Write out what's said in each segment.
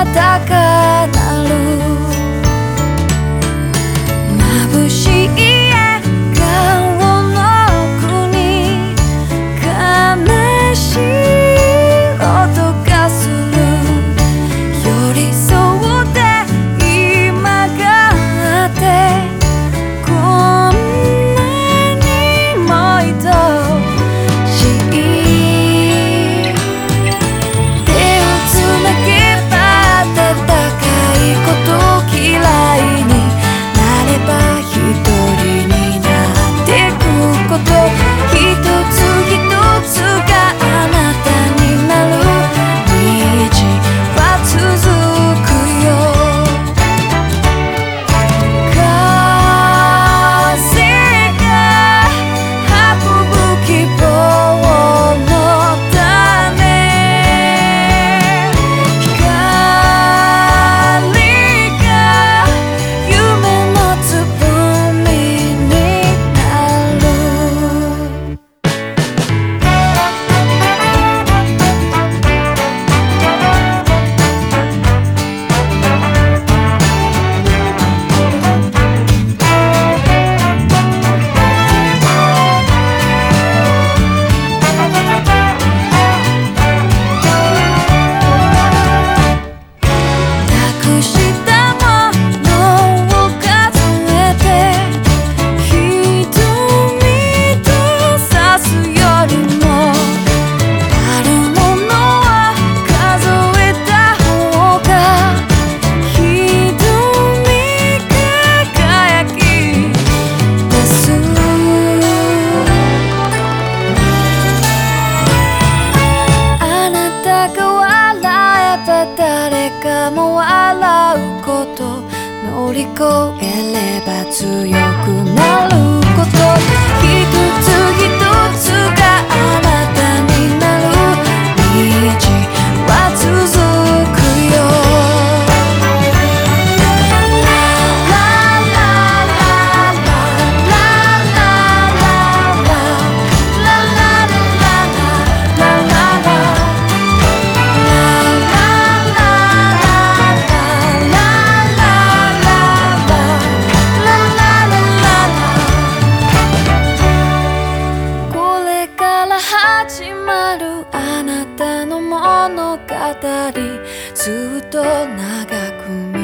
атака も笑うこと。乗り越えれば始まるあなたの物語。ずっと長く道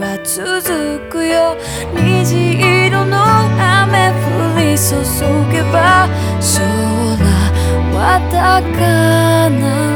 は続くよ。虹色の雨降り注げば空は高鳴る